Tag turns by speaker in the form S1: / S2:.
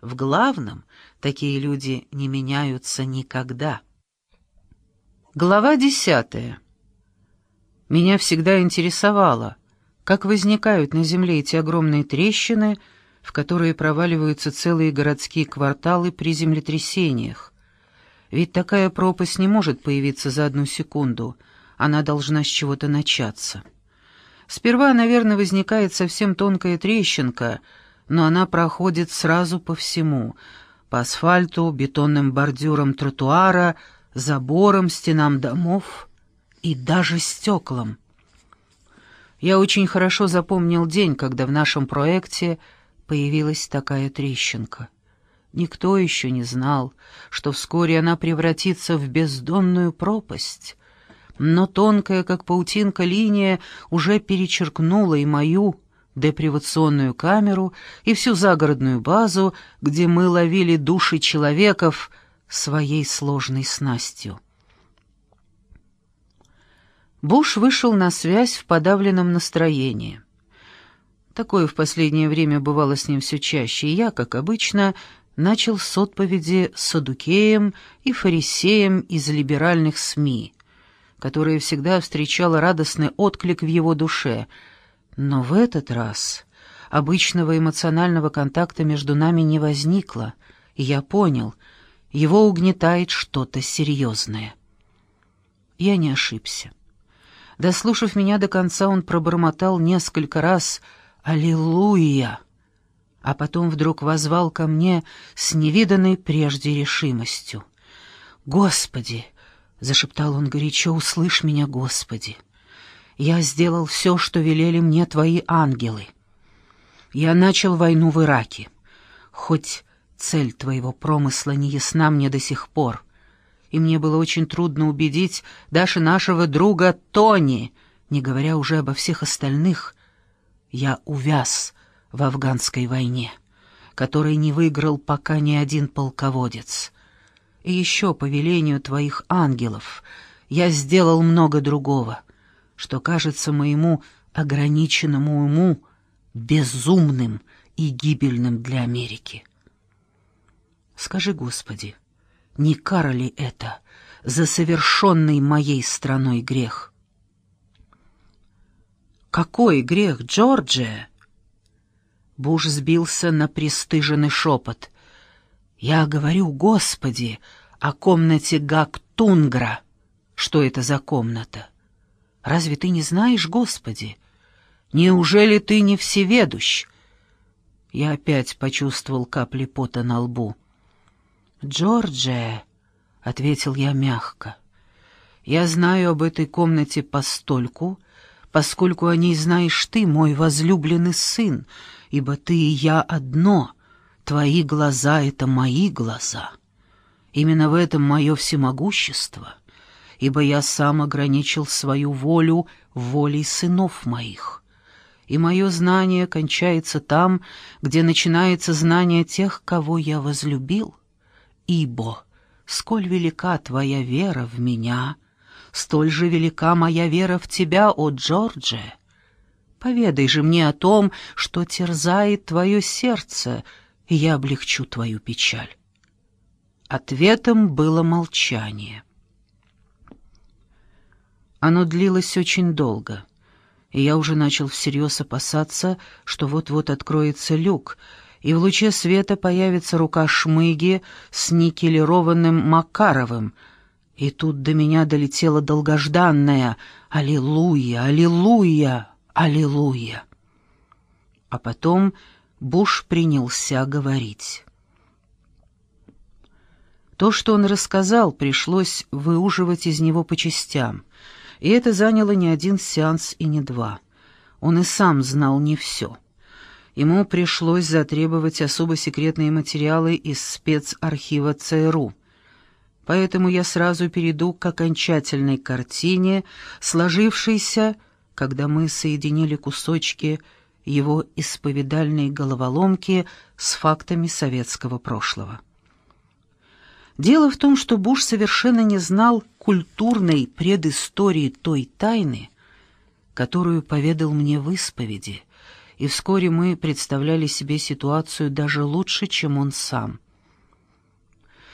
S1: В главном такие люди не меняются никогда. Глава десятая. Меня всегда интересовало, как возникают на Земле эти огромные трещины, в которые проваливаются целые городские кварталы при землетрясениях. Ведь такая пропасть не может появиться за одну секунду, она должна с чего-то начаться. Сперва, наверное, возникает совсем тонкая трещинка, но она проходит сразу по всему — по асфальту, бетонным бордюрам тротуара, заборам, стенам домов и даже стеклам. Я очень хорошо запомнил день, когда в нашем проекте появилась такая трещинка. Никто еще не знал, что вскоре она превратится в бездонную пропасть, но тонкая, как паутинка, линия уже перечеркнула и мою депривационную камеру, и всю загородную базу, где мы ловили души человеков своей сложной снастью. Буш вышел на связь в подавленном настроении. Такое в последнее время бывало с ним все чаще, и я, как обычно, начал с отповеди Садукеем и Фарисеем из либеральных СМИ — которая всегда встречала радостный отклик в его душе. Но в этот раз обычного эмоционального контакта между нами не возникло, и я понял, его угнетает что-то серьезное. Я не ошибся. Дослушав меня до конца, он пробормотал несколько раз «Аллилуйя!», а потом вдруг возвал ко мне с невиданной прежде решимостью. «Господи, — зашептал он горячо, — «услышь меня, Господи! Я сделал все, что велели мне Твои ангелы. Я начал войну в Ираке, хоть цель Твоего промысла не ясна мне до сих пор, и мне было очень трудно убедить даже нашего друга Тони, не говоря уже обо всех остальных. Я увяз в афганской войне, которой не выиграл пока ни один полководец» И еще по велению твоих ангелов я сделал много другого, что кажется моему ограниченному уму безумным и гибельным для Америки. Скажи, Господи, не кара ли это за совершенный моей страной грех? «Какой грех, Джорджия?» Буш сбился на пристыженный шепот. «Я говорю, Господи, о комнате Гактунгра. Что это за комната? Разве ты не знаешь, Господи? Неужели ты не всеведущ?» Я опять почувствовал капли пота на лбу. «Джорджия», — ответил я мягко, — «я знаю об этой комнате постольку, поскольку о ней знаешь ты, мой возлюбленный сын, ибо ты и я одно, твои глаза — это мои глаза». Именно в этом мое всемогущество, ибо я сам ограничил свою волю волей сынов моих. И мое знание кончается там, где начинается знание тех, кого я возлюбил. Ибо, сколь велика твоя вера в меня, столь же велика моя вера в тебя, о Джордже. Поведай же мне о том, что терзает твое сердце, и я облегчу твою печаль. Ответом было молчание. Оно длилось очень долго, и я уже начал всерьез опасаться, что вот-вот откроется люк, и в луче света появится рука шмыги с никелированным Макаровым, и тут до меня долетело долгожданное «Аллилуйя! Аллилуйя! Аллилуйя!» А потом Буш принялся говорить. То, что он рассказал, пришлось выуживать из него по частям, и это заняло не один сеанс и не два. Он и сам знал не все. Ему пришлось затребовать особо секретные материалы из спецархива ЦРУ. Поэтому я сразу перейду к окончательной картине, сложившейся, когда мы соединили кусочки его исповедальной головоломки с фактами советского прошлого. Дело в том, что Буш совершенно не знал культурной предыстории той тайны, которую поведал мне в исповеди, и вскоре мы представляли себе ситуацию даже лучше, чем он сам.